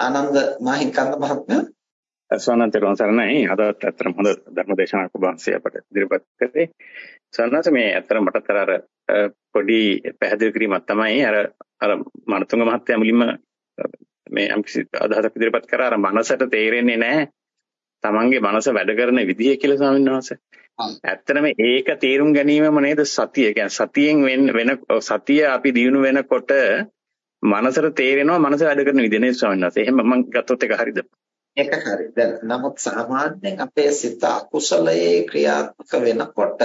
ආනන්ද මහින්කන්ද මහත්මයා. ස්වාමීන් සරණයි. අදත් ඇත්තටම හොඳ ධර්ම දේශනාවක් ඔබ වහන්සේ අපට ඉදිරිපත් කළේ සරණස මේ ඇත්තටම මට අර පොඩි පැහැදිලි කිරීමක් තමයි අර අර මනතුංග මහත්තයා මුලින්ම මේ යම්කිසි අදහසක් ඉදිරිපත් කරා. අර මනසට තේරෙන්නේ නැහැ. තමන්ගේ මනස වැඩ කරන විදිය කියලා ස්වාමීන් වහන්සේ. ඇත්තටම ඒක තේරුම් ගැනීමම නේද සතිය. කියන්නේ සතියෙන් වෙන සතිය අපි දිනු වෙනකොට මනසට තේරෙනවා මනස වැඩ කරන විදිහ නේ ස්වාමීන් වහන්සේ. එහෙම මම ගත්තොත් ඒක හරියද? ඒක හරි. දැන් නමුත් සාමාන්‍යයෙන් අපේ සිත අකුසලයේ ක්‍රියාත්මක වෙනකොට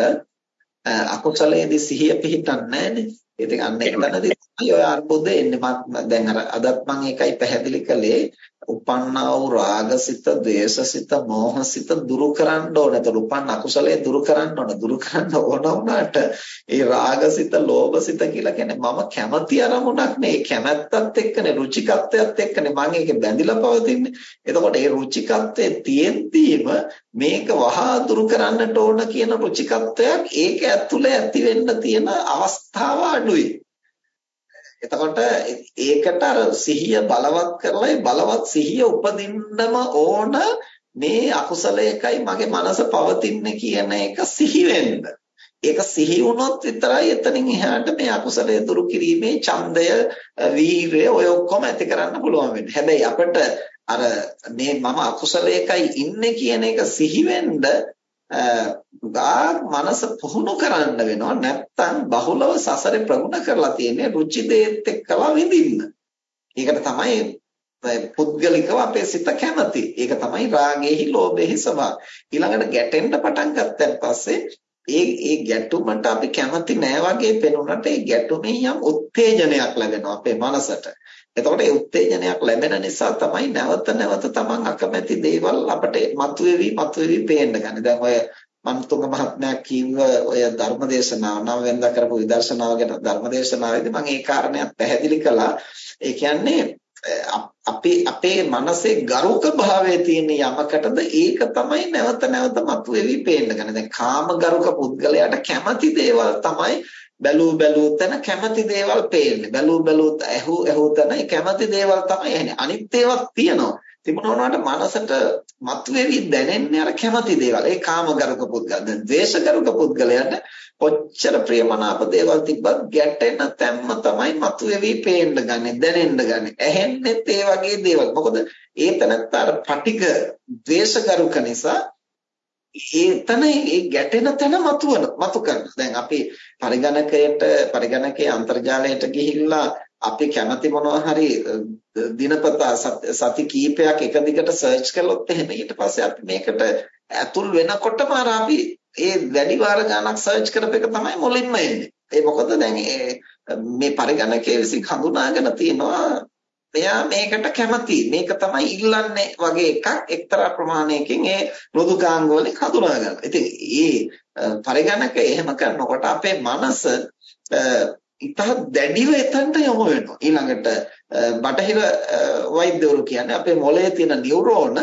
අකුසලයේදී සිහිය පිහිටන්නේ නැහැනේ. ඉතින් අන්න එතනදී තමයි ඔය අර්බුදේ එන්නේ. මම දැන් අර අදත් මම ඒකයි පැහැදිලි කළේ. උපන්නා වූ රාගසිත, ද්වේෂසිත, මෝහසිත දුරු කරන්න ඕන. ඒතර උපන් අකුසලයේ දුරු කරන්න ඕන. දුරු කරන්න ඕන වුණාට ඒ රාගසිත, ලෝභසිත කියලා කියන්නේ මම කැමති අරමුණක් නේ. කැමැත්තත් එක්කනේ, රුචිකත්වයත් එක්කනේ මම ඒකේ බැඳිලා පවතින්නේ. එතකොට ඒ රුචිකත්වයේ තියෙද්දීම මේක වහා දුරු කරන්නට ඕන කියන රුචිකත්වයක් ඒක ඇතුලේ ඇති වෙන්න තියෙන අවස්ථාව අඩුයි. එතකොට ඒකට අර සිහිය බලවත් කරලා බලවත් සිහිය උපදින්නම ඕන මේ අකුසලයකයි මගේ මනස පවතින්නේ කියන එක සිහි වෙන්න. ඒක සිහි වුණොත් විතරයි එතනින් එහාට මේ අකුසලය දුරු කිරීමේ ඡන්දය, වීරය ඔය ඔක්කොම ඇති කරන්න පුළුවන් වෙන්නේ. හැබැයි අපිට අර මේ මම අකුසලයකයි ඉන්නේ කියන එක සිහි වෙන්න ගා මනස පුහුණු කරන්න වෙනවා නැත්තම් බහුලව සසරේ ප්‍රගුණ කරලා තියෙන්නේ රුචි දේත් එක්කලා විඳින්න. ඒකට තමයි පුද්ගලිකව අපේ සිත කැමති. ඒක තමයි රාගයේහි ලෝභයේහි ස්වභාවය. ඊළඟට ගැටෙන්න පටන් ගත්තන් පස්සේ ඒ ඒ ගැටුමට අපි කැමති නෑ වගේ පෙනුනට ඒ ගැටුමේ යම් උත්තේජනයක් ලැබෙනවා අපේ මනසට. එතකොට ඒ උත්තේජනයක් ලැබෙන නිසා තමයි නැවත නැවත තමන් අකමැති දේවල් අපට මතුවේවි මතුවේවි පේන්න ගන්න. දැන් ඔය මන්තුංග මහත්මයා කිව්ව ඔය ධර්මදේශනාව නම් වෙනද කරපු විදර්ශනාව ගැන ධර්මදේශනාවේදී මම ඒ කාරණයක් පැහැදිලි කළා. ඒ කියන්නේ අපි අපේ මනසේ ගරුක භාවයේ තියෙන යමකටද ඒක තමයි නැවත නැවත මතුවේවි පේන්න ගන්න. දැන් කාම ගරුක පුද්ගලයාට කැමති දේවල් තමයි බැලූ බැලූ තැන කැමති දේවල් පේන්නේ. බැලූ බැලූ ඇහු ඇහු තැන කැමති දේවල් තමයි එන්නේ. අනිත් ඒවාත් තියෙනවා. තිබුණාට මනසට මතුවේවි දැනෙන්නේ අර කැමති දේවල්. ඒ කාමගරුක පුද්ගල. දැන් ද්වේෂගරුක පුද්ගලයන්ට කොච්චර ප්‍රියමනාප දේවල් තිබ්බත් ගැටෙන තැම්ම තමයි මතුවේවි පේන්න ගන්නේ, දැනෙන්න ගන්නේ. ඇහෙන්නෙත් ඒ වගේ දේවල්. මොකද ඒ තැනත්ත අර පටික ද්වේෂගරුක නිසා ඒතන ඒ ගැටෙන තැන මතුවන මතු කරන. දැන් අපි පරිගණකයට පරිගණකයේ අන්තර්ජාලයට ගිහිල්ලා අපි කැමති මොනවා හරි දිනපතා සති කීපයක් එක දිගට සර්ච් කළොත් එහෙම ඊට පස්සේ අපි මේකට ඇතුල් වෙනකොටම අර අපි ඒ වැඩි වාර ගණනක් සර්ච් කරප එක තමයි මුලින්ම එන්නේ. ඒ මොකද දැන් මේ පරිගණකයේ විසින් හඳුනාගෙන තියෙනවා එයා මේකට කැමති මේක තමයි ඉල්ලන්නේ වගේ එකක් එක්තරා ප්‍රමාණයකින් ඒ මෘදුකාංග වලින් හඳුනා ගන්නවා. ඉතින් මේ පරිගණක එහෙම කරනකොට අපේ මනස ඉතා දැඩිව එතනට යොමු වෙනවා. ඊළඟට බටහිර වෛද්‍යවරු කියන්නේ අපේ මොළයේ තියෙන නියුරෝන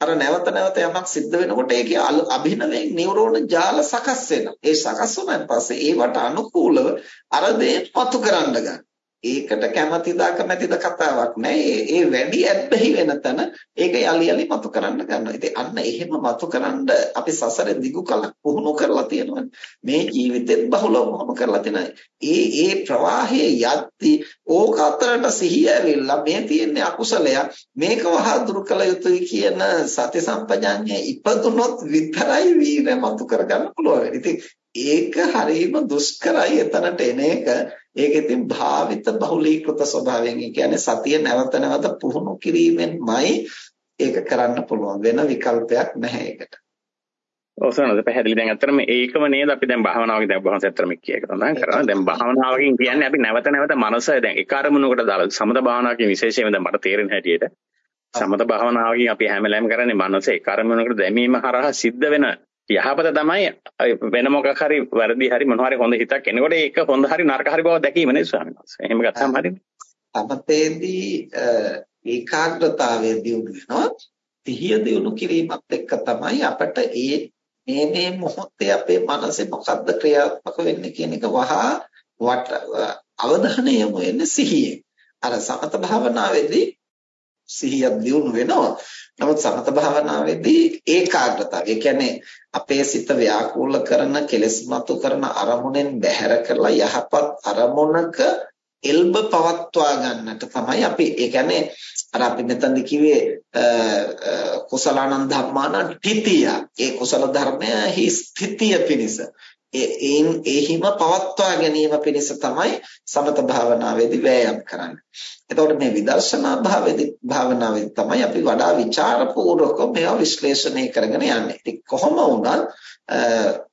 අර නැවත නැවත යමක් සිද්ධ වෙනකොට ඒකේ අභිනවයෙන් නියුරෝන ජාල සකස් වෙනවා. ඒ සකස් වුණාන් පස්සේ ඒවට අනුකූලව අර දේ පතු කරන්න ගන්න. ඒකට කැමැතිද අකමැතිද කතාවක් නෑ. ඒ වැඩි ඇබ්බැහි වෙන තැන ඒක යලි යලි මතු කරන්න ගන්නවා. ඉතින් අන්න එහෙම මතු කරන්න අපි සසරේ දිගු කලක් පුහුණු කරලා තියෙනවානේ. මේ ජීවිතෙත් බහුලව පුහුණු කරලා තියෙනවා. ඒ ඒ ප්‍රවාහයේ යද්දි ඕක අතරට සිහිය ඇවිල්ලා මේ තියෙන්නේ අකුසලයක්. මේක වහා දුරු කළ යුතුයි කියන සති සම්පජාඤ්ඤය ඉපදුනොත් විතරයි වීරය මතු කරගන්න පුළුවන්. ඉතින් ඒක හරීම දුෂ්කරයි එතනට එන එක ඒක ඉතින් භාවිත බහුලීකృత ස්වභාවයෙන් කියන්නේ සතිය නැවත නැවත පුහුණු කිරීමෙන්මයි ඒක කරන්න පුළුවන් වෙන විකල්පයක් නැහැ ඒකට. ඔසනද පැහැදිලි දැන් අත්‍තරම ඒකම නේද අපි දැන් භාවනාවකින් දැන් බහවස් අත්‍තරම කියේක තමයි කරන්නේ. දැන් භාවනාවකින් කියන්නේ අපි නැවත නැවත මනස දැන් එක අරමුණකට දාලා සමත භාවනාවකින් විශේෂයෙන්ම දැන් මට තේරෙන හැටියට සමත භාවනාවකින් අපි හැම වෙලාවෙම කරන්නේ මනස එක අරමුණකට දැමීම හරහා සිද්ධ වෙන යහපත තමයි වෙන මොකක් හරි වැරදි හරි මොනවා හරි හොඳ හිතක් එනකොට ඒක හොඳ හරි නරක හරි බව දැකීම නේ ස්වාමීන් වහන්සේ. එහෙම ගත්තාම හරිනේ. අපතේදී ඒකාග්‍රතාවය දියුණු වෙනවා. සිහිය දියුණු කිරීමත් එක්ක තමයි අපට ඒ මේ මේ මොහොතේ අපේ මනසේ මොකද්ද ක්‍රියාත්මක වෙන්නේ කියන එක වහා වට අවධානය යොමු වෙන්නේ සිහියෙන්. අර සමත භාවනාවේදී සිහිය දියුණු වෙනවා. නමුත් සමත භාවනාවේදී ඒකාග්‍රතාවය. ඒ කියන්නේ අපේ සිත ව්‍යාකූල කරන, කෙලෙස් මතු කරන අරමුණෙන් බැහැර කරලා යහපත් අරමුණක එල්බ පවත්වා ගන්නට තමයි අපි ඒ කියන්නේ අර අපි මෙතනදි කිව්වේ කුසලානන් ධම්මාන තිතිය. ඒ කුසල ධර්මය හි ස්ථිතිය පිණිස ඒන් එහිම පවත්වා ගැනීම පිණිස තමයි සමත භාවනාවේදී වෑයම් කරන්නේ. එතකොට මේ විදර්ශනා භාවයේදී භාවනාවේදී තමයි අපි වඩා ਵਿਚාරපූර්වකව මේවා විශ්ලේෂණය කරගෙන යන්නේ. ඉතින් කොහොම වුණත්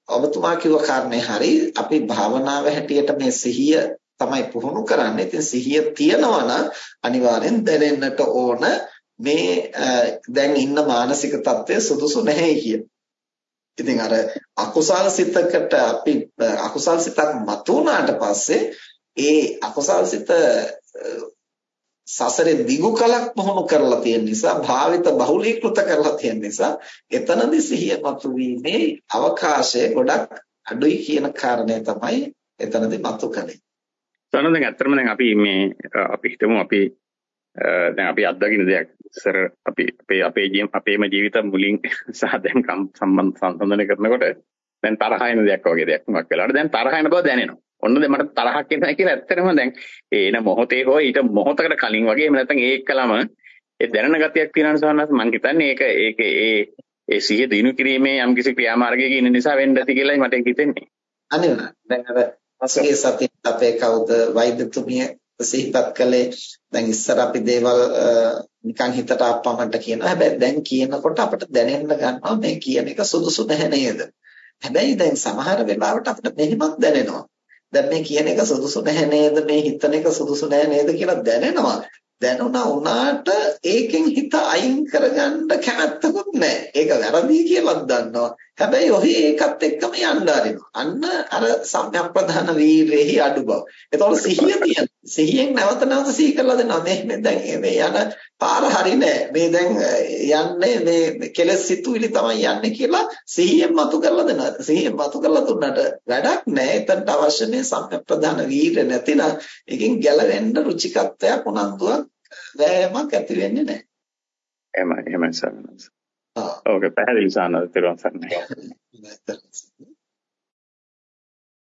ඔබතුමා කිව්ව කාරණේ හරි අපි භාවනාව හැටියට මේ සිහිය තමයි පුහුණු කරන්නේ. ඉතින් සිහිය තියනවා නම් අනිවාර්යෙන් දැනෙන්නට ඕන මේ දැන් ඉන්න මානසික තත්ත්වය සුදුසු නැහැ කියන. ඉතින් අර අකුසල් සිතකට අපි අකුසල් සිතක් මතුවනාට පස්සේ ඒ අකුසල් සිත සසරේ දිගු කලක් පුහුණු කරලා තියෙන නිසා භාවිත බහුලීකృత කරලා තියෙන නිසා එතනදි සිහිය මතුවීමේ අවකාශය ගොඩක් අඩුයි කියන කාරණය තමයි එතනදි මතු කළේ. සනඳ දැන් ඇත්තටම දැන් අපි මේ අපි හිතමු අපි දැන් අපි අත්දකින්න දෙයක් ඉස්සර අපි අපේ අපේ අපේම ජීවිත මුලින් සහ දැන් සම්බන්ධ සංසන්දනය කරනකොට දැන් තරහ එන දෙයක් වගේ දෙයක් මොකක් වෙලාවට දැන් තරහ එන බව දැනෙනවා. ඔන්න දැන් මට තරහක් එනවා කියලා ඇත්තටම දැන් එන මොහොතේ හෝ ඊට මොහොතකට කලින් වගේ එහෙම නැත්නම් ඒ එක්කලම ඒ දැනෙන ගතියක් තියෙනවා සවන්නස් මම හිතන්නේ ඒක ඒක ඒ ඒ සිහිය දිනු කිරීමේ යම්කිසි ක්‍රියාමාර්ගයක ඉන්න නිසා වෙන්න ඇති කියලායි මට හිතෙන්නේ. අනිවාර්යයෙන්. දැන් අර පසුගිය සතියේ අපේ කවුද වෛද්‍යතුමිය සිහිපත් කළේ දැන් ඉස්සර අපි දේවල් නිකන් හිතට ආපමණට කියනවා. හැබැයි දැන් කියනකොට අපිට දැනෙන්න ගන්නවා මේ කියන එක සුදුසු නැහැ නේද? හැබැයි දැන් සමහර වෙලාවට අපිට මෙහෙමත් දැනෙනවා. දැන් මේ කියන එක සුදුසු නැහැ නේද? මේ හිතන එක සුදුසු නැහැ නේද කියලා දැනෙනවා. දැනුණා වුණාට ඒකෙන් හිත අයින් කරගන්න කැමැත්තකුත් නැහැ. ඒක වැරදි කියලාත් දන්නවා. හැබැයි ඔහි ඒකත් එක්කම යන්න ආරිනවා. අන්න අර සම්‍යක් ප්‍රධාන වීරෙහි අඩු බව. එතකොට සිහිය තියෙන. සිහියෙන් නැවත නැවත සිහි කරලා දෙනවා. මේ දැන් මේ යන පාර හරි නෑ. මේ දැන් යන්නේ මේ කෙලස් සිතුවිලි තමයි යන්නේ කියලා සිහියෙන් මතු කරලා දෙනවා. සිහියෙන් මතු කරලා දුන්නට වැඩක් නෑ. එතනට අවශ්‍ය මේ සම්‍යක් ප්‍රධාන වීරය නැතිනම් ඒකෙන් ගැලවෙන්න රුචිකත්වයක් උනන්දුවක් වෑයමක් ඇති වෙන්නේ නෑ. එහෙමයි එහෙමයි sir. Oh. O'r beryg anodd ydi rŵan.